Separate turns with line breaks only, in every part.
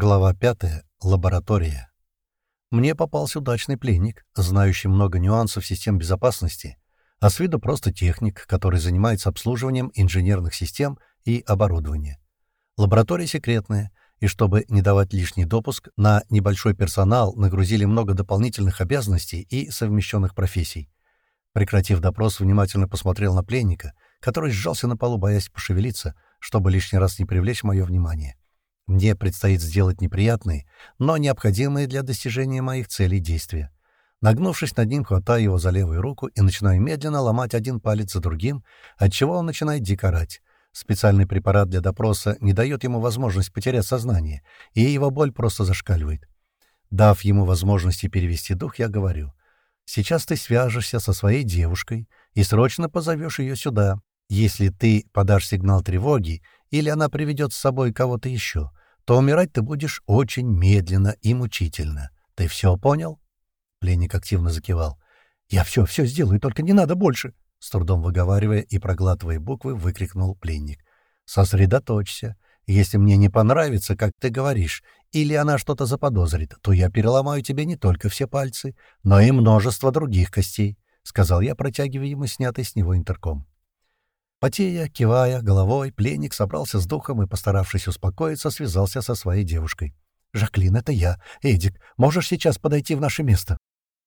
Глава 5. Лаборатория. Мне попался удачный пленник, знающий много нюансов систем безопасности, а с виду просто техник, который занимается обслуживанием инженерных систем и оборудования. Лаборатория секретная, и чтобы не давать лишний допуск, на небольшой персонал нагрузили много дополнительных обязанностей и совмещенных профессий. Прекратив допрос, внимательно посмотрел на пленника, который сжался на полу, боясь пошевелиться, чтобы лишний раз не привлечь мое внимание. Мне предстоит сделать неприятные, но необходимые для достижения моих целей действия. Нагнувшись над ним, хватаю его за левую руку и начинаю медленно ломать один палец за другим, отчего он начинает дикорать. Специальный препарат для допроса не дает ему возможность потерять сознание, и его боль просто зашкаливает. Дав ему возможности перевести дух, я говорю, «Сейчас ты свяжешься со своей девушкой и срочно позовешь ее сюда. Если ты подашь сигнал тревоги, или она приведет с собой кого-то еще, то умирать ты будешь очень медленно и мучительно. Ты все понял?» Пленник активно закивал. «Я все, все сделаю, только не надо больше!» С трудом выговаривая и проглатывая буквы, выкрикнул пленник. «Сосредоточься. Если мне не понравится, как ты говоришь, или она что-то заподозрит, то я переломаю тебе не только все пальцы, но и множество других костей», — сказал я, протягивая ему снятый с него интерком. Потея, кивая головой, пленник собрался с духом и, постаравшись успокоиться, связался со своей девушкой. «Жаклин, это я. Эдик, можешь сейчас подойти в наше место?»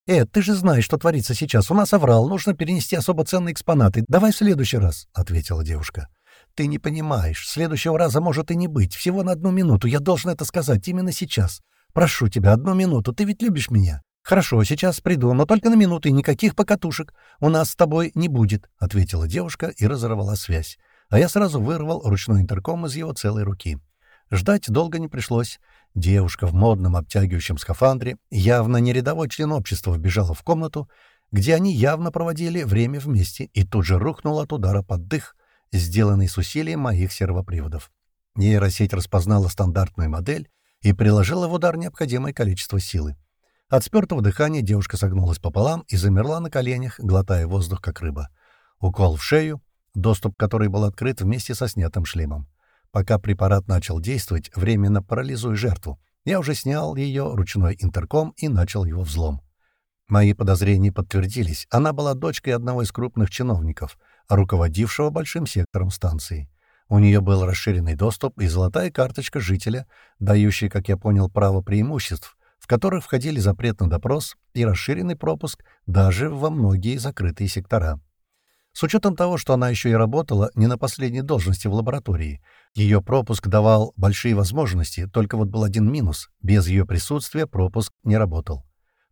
«Эд, ты же знаешь, что творится сейчас. У нас оврал, нужно перенести особо ценные экспонаты. Давай в следующий раз», — ответила девушка. «Ты не понимаешь. Следующего раза может и не быть. Всего на одну минуту. Я должен это сказать именно сейчас. Прошу тебя, одну минуту. Ты ведь любишь меня?» «Хорошо, сейчас приду, но только на минуту и никаких покатушек. У нас с тобой не будет», — ответила девушка и разорвала связь. А я сразу вырвал ручной интерком из его целой руки. Ждать долго не пришлось. Девушка в модном обтягивающем скафандре, явно не рядовой член общества, вбежала в комнату, где они явно проводили время вместе, и тут же рухнула от удара под дых, сделанный с усилием моих сервоприводов. Нейросеть распознала стандартную модель и приложила в удар необходимое количество силы. От спёртого дыхания девушка согнулась пополам и замерла на коленях, глотая воздух, как рыба. Укол в шею, доступ к которой был открыт вместе со снятым шлемом. Пока препарат начал действовать, временно парализуя жертву, я уже снял ее ручной интерком и начал его взлом. Мои подозрения подтвердились. Она была дочкой одного из крупных чиновников, руководившего большим сектором станции. У нее был расширенный доступ и золотая карточка жителя, дающая, как я понял, право преимуществ, в которых входили запрет на допрос и расширенный пропуск даже во многие закрытые сектора. С учетом того, что она еще и работала не на последней должности в лаборатории, ее пропуск давал большие возможности, только вот был один минус — без ее присутствия пропуск не работал.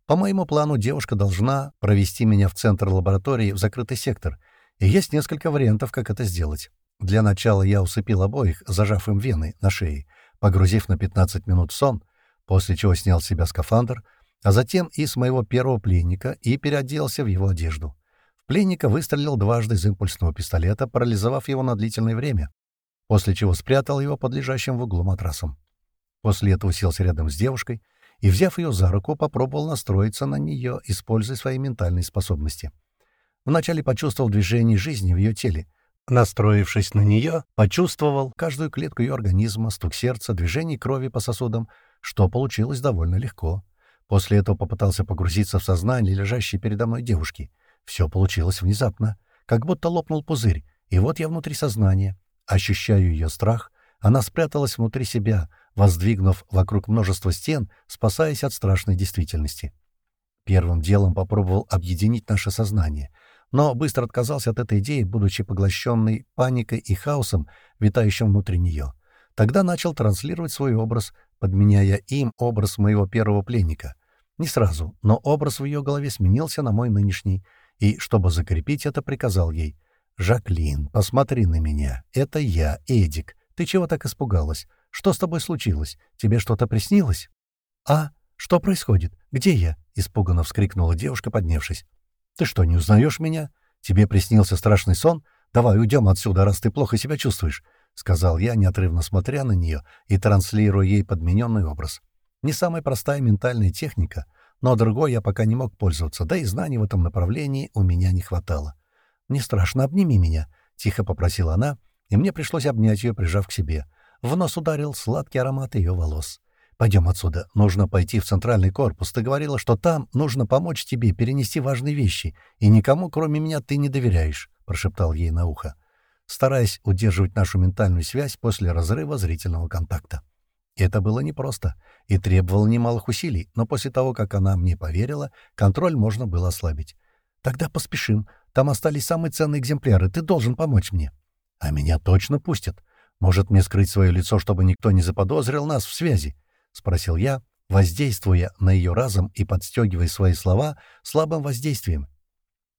По моему плану девушка должна провести меня в центр лаборатории в закрытый сектор, и есть несколько вариантов, как это сделать. Для начала я усыпил обоих, зажав им вены на шее, погрузив на 15 минут сон, после чего снял с себя скафандр, а затем и с моего первого пленника и переоделся в его одежду. В пленника выстрелил дважды из импульсного пистолета, парализовав его на длительное время, после чего спрятал его под лежащим в углу матрасом. После этого уселся рядом с девушкой и, взяв ее за руку, попробовал настроиться на нее, используя свои ментальные способности. Вначале почувствовал движение жизни в ее теле. Настроившись на нее, почувствовал каждую клетку ее организма, стук сердца, движение крови по сосудам — что получилось довольно легко. После этого попытался погрузиться в сознание лежащей передо мной девушки. Все получилось внезапно, как будто лопнул пузырь, и вот я внутри сознания. Ощущаю ее страх. Она спряталась внутри себя, воздвигнув вокруг множество стен, спасаясь от страшной действительности. Первым делом попробовал объединить наше сознание, но быстро отказался от этой идеи, будучи поглощенной паникой и хаосом, витающим внутри нее. Тогда начал транслировать свой образ, подменяя им образ моего первого пленника. Не сразу, но образ в ее голове сменился на мой нынешний, и, чтобы закрепить это, приказал ей. «Жаклин, посмотри на меня. Это я, Эдик. Ты чего так испугалась? Что с тобой случилось? Тебе что-то приснилось?» «А? Что происходит? Где я?» — испуганно вскрикнула девушка, поднявшись. «Ты что, не узнаешь меня? Тебе приснился страшный сон? Давай уйдем отсюда, раз ты плохо себя чувствуешь. — сказал я, неотрывно смотря на нее и транслируя ей подмененный образ. Не самая простая ментальная техника, но другой я пока не мог пользоваться, да и знаний в этом направлении у меня не хватало. «Не страшно, обними меня», — тихо попросила она, и мне пришлось обнять ее, прижав к себе. В нос ударил сладкий аромат ее волос. «Пойдем отсюда. Нужно пойти в центральный корпус. Ты говорила, что там нужно помочь тебе перенести важные вещи, и никому, кроме меня, ты не доверяешь», — прошептал ей на ухо, стараясь удерживать нашу ментальную связь после разрыва зрительного контакта. Это было непросто и требовало немалых усилий, но после того, как она мне поверила, контроль можно было ослабить. «Тогда поспешим. Там остались самые ценные экземпляры. Ты должен помочь мне». «А меня точно пустят. Может, мне скрыть свое лицо, чтобы никто не заподозрил нас в связи?» — спросил я, воздействуя на ее разум и подстегивая свои слова слабым воздействием.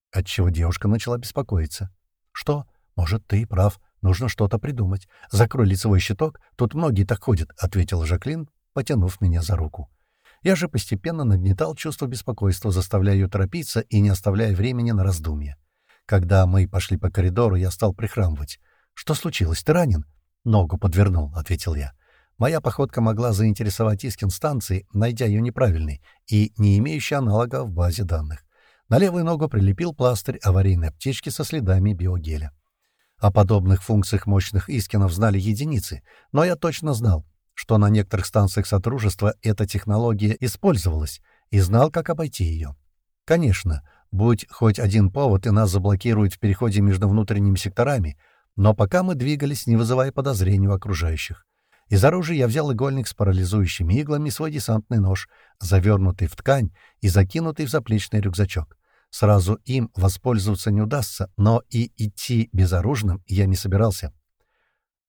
Отчего девушка начала беспокоиться. «Что? Может, ты прав. Нужно что-то придумать. Закрой лицевой щиток, тут многие так ходят», — ответила Жаклин, потянув меня за руку. Я же постепенно нагнетал чувство беспокойства, заставляя ее торопиться и не оставляя времени на раздумья. Когда мы пошли по коридору, я стал прихрамывать. «Что случилось? Ты ранен?» «Ногу подвернул», — ответил я. Моя походка могла заинтересовать Искин станции, найдя ее неправильной и не имеющей аналога в базе данных. На левую ногу прилепил пластырь аварийной аптечки со следами биогеля. О подобных функциях мощных Искинов знали единицы, но я точно знал, что на некоторых станциях Содружества эта технология использовалась, и знал, как обойти ее. Конечно, будь хоть один повод, и нас заблокируют в переходе между внутренними секторами, но пока мы двигались, не вызывая подозрений у окружающих. Из оружия я взял игольник с парализующими иглами свой десантный нож, завернутый в ткань и закинутый в заплечный рюкзачок. Сразу им воспользоваться не удастся, но и идти безоружным я не собирался.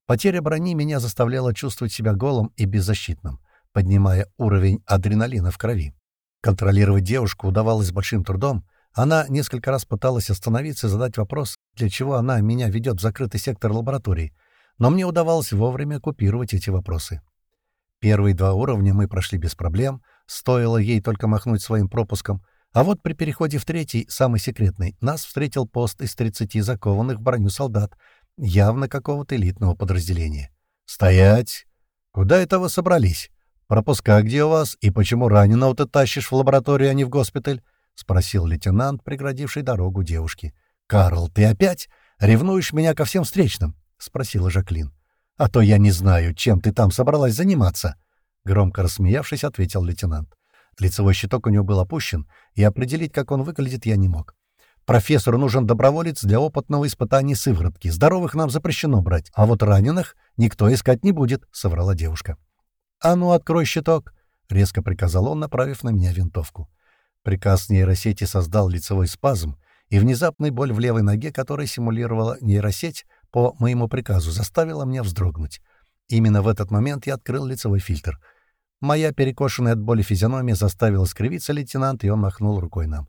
Потеря брони меня заставляла чувствовать себя голым и беззащитным, поднимая уровень адреналина в крови. Контролировать девушку удавалось большим трудом. Она несколько раз пыталась остановиться и задать вопрос, для чего она меня ведет в закрытый сектор лаборатории, но мне удавалось вовремя купировать эти вопросы. Первые два уровня мы прошли без проблем, стоило ей только махнуть своим пропуском, а вот при переходе в третий, самый секретный, нас встретил пост из 30 закованных в броню солдат, явно какого-то элитного подразделения. «Стоять! Куда это вы собрались? Пропуска где у вас? И почему раненого ты тащишь в лабораторию, а не в госпиталь?» — спросил лейтенант, преградивший дорогу девушке. «Карл, ты опять? Ревнуешь меня ко всем встречным? — спросила Жаклин. «А то я не знаю, чем ты там собралась заниматься», — громко рассмеявшись, ответил лейтенант. Лицевой щиток у него был опущен, и определить, как он выглядит, я не мог. «Профессору нужен доброволец для опытного испытания сыворотки. Здоровых нам запрещено брать, а вот раненых никто искать не будет», — соврала девушка. «А ну, открой щиток!» — резко приказал он, направив на меня винтовку. Приказ нейросети создал лицевой спазм, и внезапная боль в левой ноге, которая симулировала нейросеть, по моему приказу заставила меня вздрогнуть. Именно в этот момент я открыл лицевой фильтр. Моя перекошенная от боли физиономия заставила скривиться лейтенант, и он махнул рукой нам.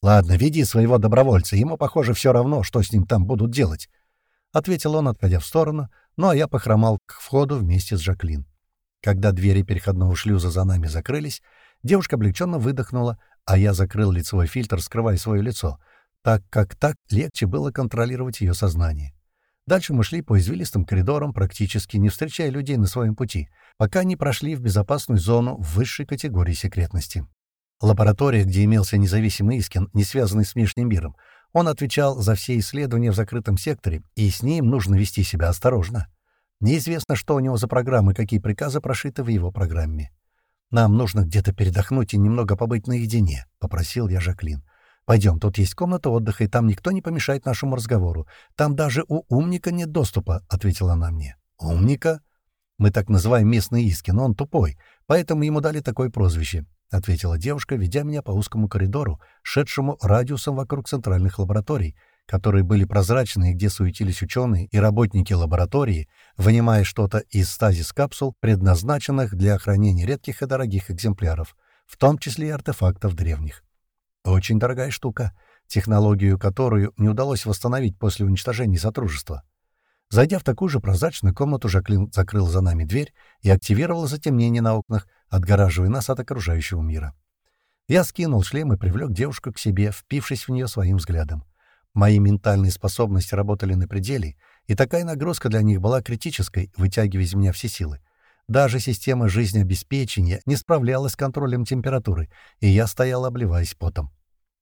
«Ладно, веди своего добровольца, ему, похоже, все равно, что с ним там будут делать», — ответил он, отходя в сторону, ну а я похромал к входу вместе с Жаклин. Когда двери переходного шлюза за нами закрылись, девушка облегченно выдохнула, а я закрыл лицевой фильтр, скрывая свое лицо, так как так легче было контролировать ее сознание. Дальше мы шли по извилистым коридорам, практически не встречая людей на своем пути, пока не прошли в безопасную зону высшей категории секретности. Лаборатория, где имелся независимый Искин, не связанный с внешним миром, он отвечал за все исследования в закрытом секторе, и с ним нужно вести себя осторожно. Неизвестно, что у него за программы, какие приказы прошиты в его программе. «Нам нужно где-то передохнуть и немного побыть наедине», — попросил я Жаклин. Пойдем, тут есть комната отдыха, и там никто не помешает нашему разговору. Там даже у умника нет доступа», — ответила она мне. «Умника?» «Мы так называем местный Искин, он тупой, поэтому ему дали такое прозвище», — ответила девушка, ведя меня по узкому коридору, шедшему радиусом вокруг центральных лабораторий, которые были прозрачные, где суетились ученые и работники лаборатории, вынимая что-то из стазис-капсул, предназначенных для хранения редких и дорогих экземпляров, в том числе и артефактов древних. Очень дорогая штука, технологию которую не удалось восстановить после уничтожения Сотрудничества. Зайдя в такую же прозрачную комнату, Жаклин закрыл за нами дверь и активировал затемнение на окнах, отгораживая нас от окружающего мира. Я скинул шлем и привлек девушку к себе, впившись в нее своим взглядом. Мои ментальные способности работали на пределе, и такая нагрузка для них была критической, вытягивая из меня все силы. Даже система жизнеобеспечения не справлялась с контролем температуры, и я стоял, обливаясь потом.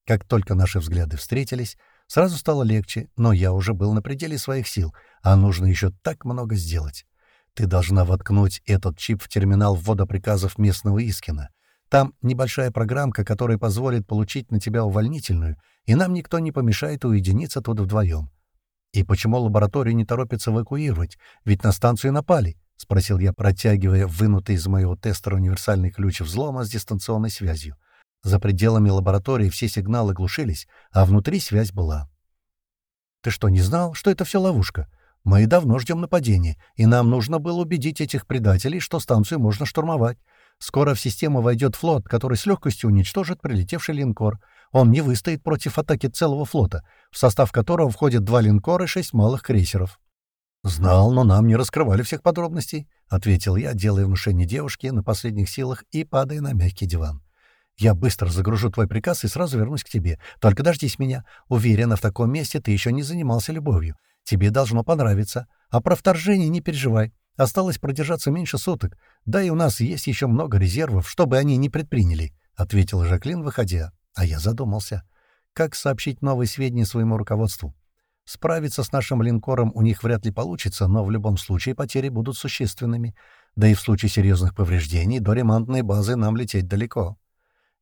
Как только наши взгляды встретились, сразу стало легче, но я уже был на пределе своих сил, а нужно еще так много сделать. Ты должна воткнуть этот чип в терминал ввода приказов местного Искина. Там небольшая программка, которая позволит получить на тебя увольнительную, и нам никто не помешает уединиться тут вдвоем. «И почему лабораторию не торопится эвакуировать? Ведь на станцию напали», — спросил я, протягивая вынутый из моего тестера универсальный ключ взлома с дистанционной связью. За пределами лаборатории все сигналы глушились, а внутри связь была. «Ты что, не знал, что это все ловушка? Мы давно ждем нападения, и нам нужно было убедить этих предателей, что станцию можно штурмовать. Скоро в систему войдет флот, который с легкостью уничтожит прилетевший линкор. Он не выстоит против атаки целого флота, в состав которого входят два линкора и шесть малых крейсеров. «Знал, но нам не раскрывали всех подробностей», — ответил я, делая внушение девушке на последних силах и падая на мягкий диван. «Я быстро загружу твой приказ и сразу вернусь к тебе. Только дождись меня. Уверена, в таком месте ты еще не занимался любовью. Тебе должно понравиться. А про вторжение не переживай. Осталось продержаться меньше суток. Да и у нас есть еще много резервов, чтобы они не предприняли», — ответил Жаклин, выходя. А я задумался. Как сообщить новые сведения своему руководству? Справиться с нашим линкором у них вряд ли получится, но в любом случае потери будут существенными. Да и в случае серьезных повреждений до ремонтной базы нам лететь далеко.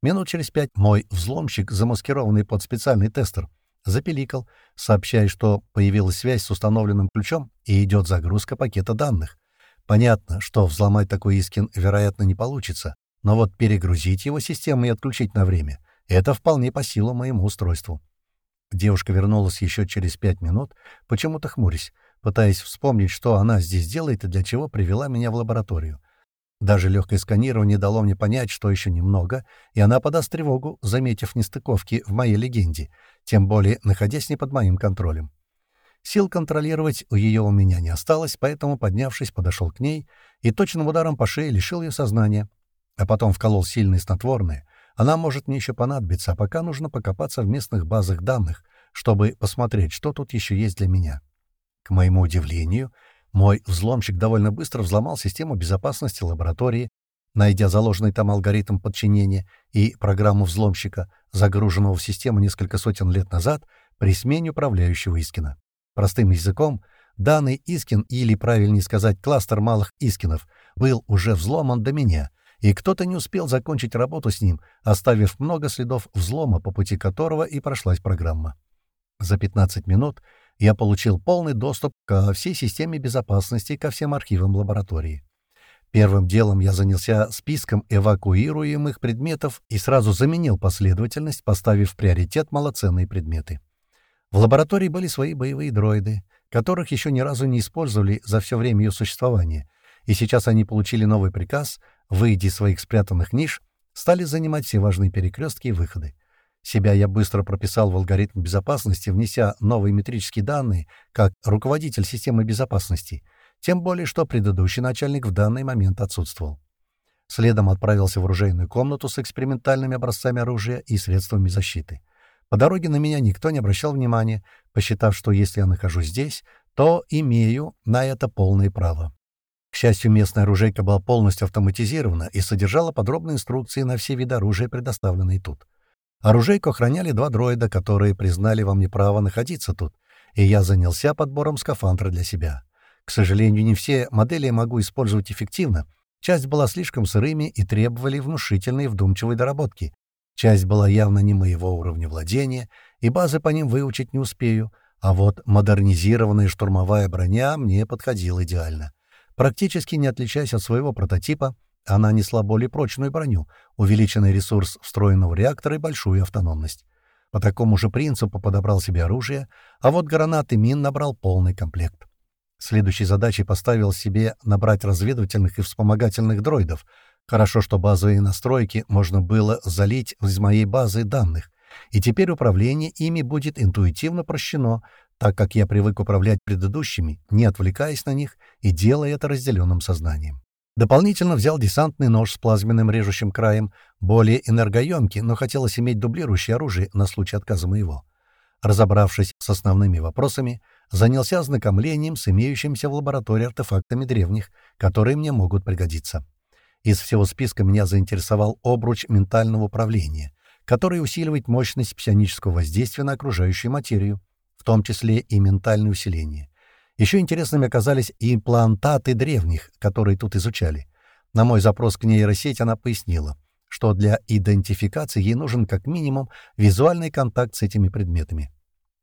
Минут через пять мой взломщик, замаскированный под специальный тестер, запеликал, сообщая, что появилась связь с установленным ключом и идет загрузка пакета данных. Понятно, что взломать такой Искин, вероятно, не получится, но вот перегрузить его систему и отключить на время это вполне по силу моему устройству. Девушка вернулась еще через пять минут, почему-то хмурясь, пытаясь вспомнить, что она здесь делает и для чего привела меня в лабораторию. Даже легкое сканирование дало мне понять, что еще немного, и она подаст тревогу, заметив нестыковки в моей легенде, тем более находясь не под моим контролем. Сил контролировать ее у меня не осталось, поэтому, поднявшись, подошел к ней и точным ударом по шее лишил ее сознания, а потом вколол сильное снотворное, она может мне еще понадобиться, а пока нужно покопаться в местных базах данных, чтобы посмотреть, что тут еще есть для меня. К моему удивлению, мой взломщик довольно быстро взломал систему безопасности лаборатории, найдя заложенный там алгоритм подчинения и программу взломщика, загруженного в систему несколько сотен лет назад при смене управляющего Искина. Простым языком, данный Искин, или, правильнее сказать, кластер малых Искинов, был уже взломан до меня, и кто-то не успел закончить работу с ним, оставив много следов взлома, по пути которого и прошлась программа. За 15 минут я получил полный доступ ко всей системе безопасности ко всем архивам лаборатории. Первым делом я занялся списком эвакуируемых предметов и сразу заменил последовательность, поставив в приоритет малоценные предметы. В лаборатории были свои боевые дроиды, которых еще ни разу не использовали за все время ее существования, и сейчас они получили новый приказ — выйдя из своих спрятанных ниш, стали занимать все важные перекрестки и выходы. Себя я быстро прописал в алгоритм безопасности, внеся новые метрические данные как руководитель системы безопасности, тем более что предыдущий начальник в данный момент отсутствовал. Следом отправился в оружейную комнату с экспериментальными образцами оружия и средствами защиты. По дороге на меня никто не обращал внимания, посчитав, что если я нахожусь здесь, то имею на это полное право. Счастью, местная оружейка была полностью автоматизирована и содержала подробные инструкции на все виды оружия, предоставленные тут. Оружейку охраняли два дроида, которые признали во мне право находиться тут, и я занялся подбором скафандра для себя. К сожалению, не все модели я могу использовать эффективно. Часть была слишком сырыми и требовали внушительной вдумчивой доработки. Часть была явно не моего уровня владения, и базы по ним выучить не успею, а вот модернизированная штурмовая броня мне подходила идеально. Практически не отличаясь от своего прототипа, она несла более прочную броню, увеличенный ресурс встроенного реактора и большую автономность. По такому же принципу подобрал себе оружие, а вот гранаты мин набрал полный комплект. Следующей задачей поставил себе набрать разведывательных и вспомогательных дроидов. Хорошо, что базовые настройки можно было залить из моей базы данных, и теперь управление ими будет интуитивно прощено, так как я привык управлять предыдущими, не отвлекаясь на них и делая это разделенным сознанием. Дополнительно взял десантный нож с плазменным режущим краем, более энергоемкий, но хотелось иметь дублирующее оружие на случай отказа моего. Разобравшись с основными вопросами, занялся ознакомлением с имеющимися в лаборатории артефактами древних, которые мне могут пригодиться. Из всего списка меня заинтересовал обруч ментального управления, который усиливает мощность псионического воздействия на окружающую материю, том числе и ментальное усиление. Еще интересными оказались имплантаты древних, которые тут изучали. На мой запрос к нейросеть она пояснила, что для идентификации ей нужен как минимум визуальный контакт с этими предметами.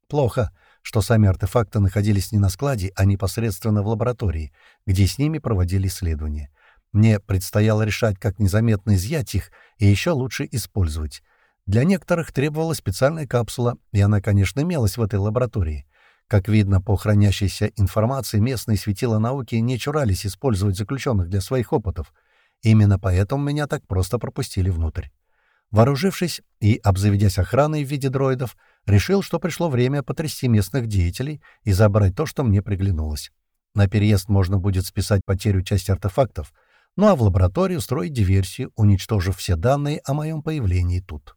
Плохо, что сами артефакты находились не на складе, а непосредственно в лаборатории, где с ними проводили исследования. Мне предстояло решать, как незаметно изъять их и еще лучше использовать. Для некоторых требовалась специальная капсула, и она, конечно, имелась в этой лаборатории. Как видно по хранящейся информации, местные светила науки не чурались использовать заключенных для своих опытов. Именно поэтому меня так просто пропустили внутрь. Вооружившись и обзаведясь охраной в виде дроидов, решил, что пришло время потрясти местных деятелей и забрать то, что мне приглянулось. На переезд можно будет списать потерю части артефактов, ну а в лаборатории устроить диверсию, уничтожив все данные о моем появлении тут.